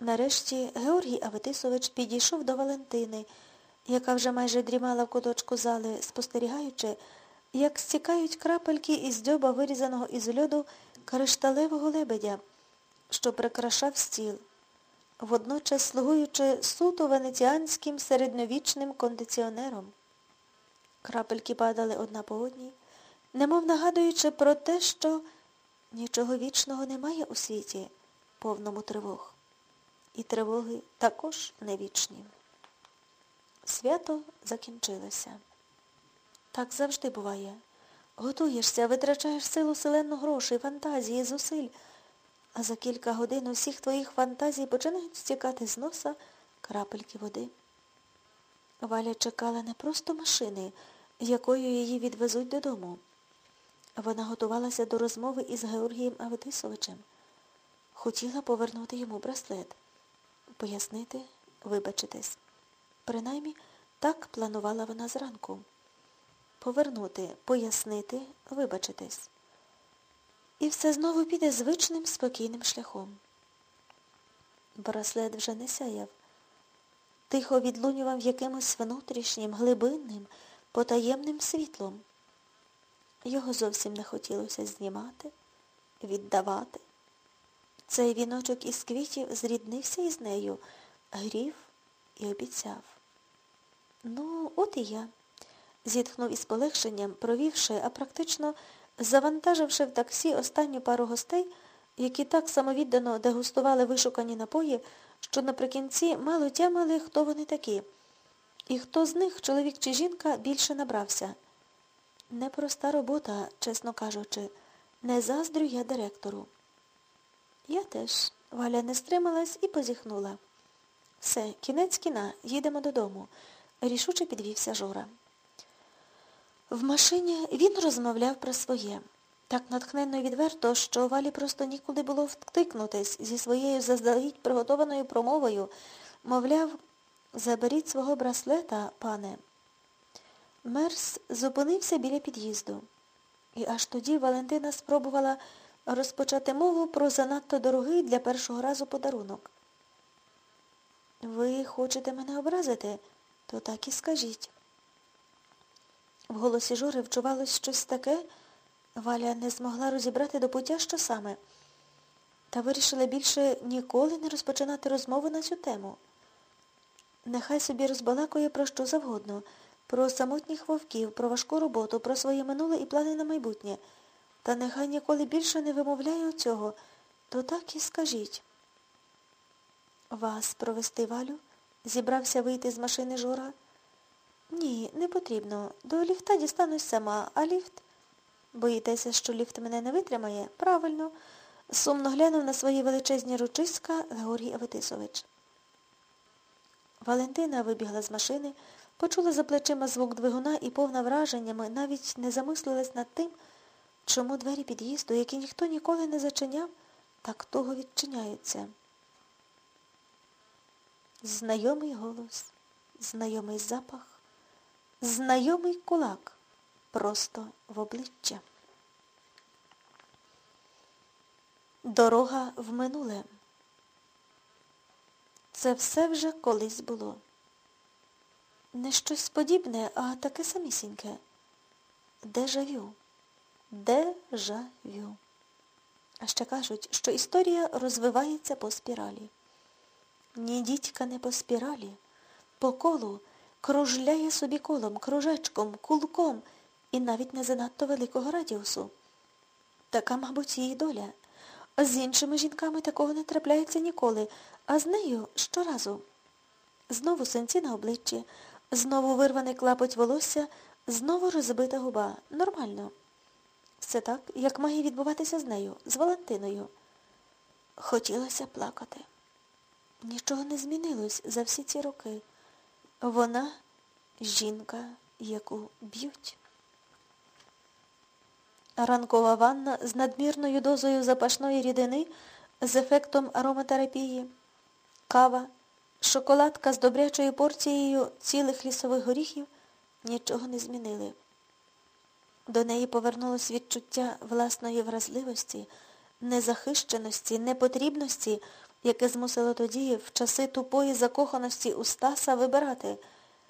Нарешті Георгій Аветисович підійшов до Валентини, яка вже майже дрімала в куточку зали, спостерігаючи, як стікають крапельки із дзьоба вирізаного із льоду кришталевого лебедя, що прикрашав стіл, водночас слугуючи суто венеціанським середньовічним кондиціонером. Крапельки падали одна по одній, немов нагадуючи про те, що нічого вічного немає у світі, повному тривог. І тривоги також не вічні. Свято закінчилося. Так завжди буває. Готуєшся, витрачаєш силу селенну грошей, фантазії, зусиль, а за кілька годин усіх твоїх фантазій починають стікати з носа крапельки води. Валя чекала не просто машини, якою її відвезуть додому. Вона готувалася до розмови із Георгієм Аветисовичем. Хотіла повернути йому браслет, пояснити, вибачитись. Принаймні, так планувала вона зранку. Повернути, пояснити, вибачитись. І все знову піде звичним спокійним шляхом. Браслет вже не сяяв. Тихо відлунював якимось внутрішнім, глибинним, потаємним світлом. Його зовсім не хотілося знімати, віддавати. Цей віночок із квітів зріднився із нею, грів і обіцяв. Ну, от і я, зітхнув із полегшенням, провівши, а практично завантаживши в таксі останню пару гостей, які так самовіддано дегустували вишукані напої, що наприкінці мало тямили, хто вони такі. І хто з них, чоловік чи жінка, більше набрався. Непроста робота, чесно кажучи, не заздрю я директору. Я теж. Валя не стрималась і позіхнула. Все, кінець кіна, їдемо додому. Рішуче підвівся Жора. В машині він розмовляв про своє. Так натхненно і відверто, що Валі просто нікуди було втикнутись зі своєю заздалегідь приготованою промовою. Мовляв, заберіть свого браслета, пане. Мерс зупинився біля під'їзду. І аж тоді Валентина спробувала розпочати мову про занадто дорогий для першого разу подарунок. Ви хочете мене образити, то так і скажіть. В голосі Жори вчувалось щось таке, Валя не змогла розібрати до пуття, що саме, та вирішила більше ніколи не розпочинати розмову на цю тему. Нехай собі розбалакує про що завгодно, про самотніх вовків, про важку роботу, про своє минуле і плани на майбутнє. Та нехай ніколи більше не вимовляє цього, то так і скажіть. Вас провести валю? Зібрався вийти з машини Жора? Ні, не потрібно. До ліфта дістанусь сама, а ліфт? Боїтеся, що ліфт мене не витримає? Правильно. Сумно глянув на свої величезні ручиська Георгій Аветисович. Валентина вибігла з машини, почула за плечима звук двигуна і повна враженнями навіть не замислилась над тим, чому двері під'їзду, які ніхто ніколи не зачиняв, так того відчиняються. Знайомий голос, знайомий запах, знайомий кулак просто в обличчя. Дорога в минуле. Це все вже колись було. Не щось подібне, а таке самісіньке. Дежавю. Дежавю. А ще кажуть, що історія розвивається по спіралі. Ні дідька не по спіралі, по колу кружляє собі колом, кружечком, кулком і навіть не занадто великого радіусу. Така, мабуть, її доля. З іншими жінками такого не трапляється ніколи, а з нею щоразу. Знову синці на обличчі, знову вирваний клапоть волосся, знову розбита губа. Нормально. Все так, як має відбуватися з нею, з Валентиною. Хотілося плакати. Нічого не змінилось за всі ці роки. Вона жінка, яку б'ють. Ранкова ванна з надмірною дозою запашної рідини з ефектом ароматерапії, кава, шоколадка з добрячою порцією цілих лісових горіхів нічого не змінили. До неї повернулось відчуття власної вразливості, незахищеності, непотрібності, яке змусило тоді, в часи тупої закоханості у Стаса, вибирати –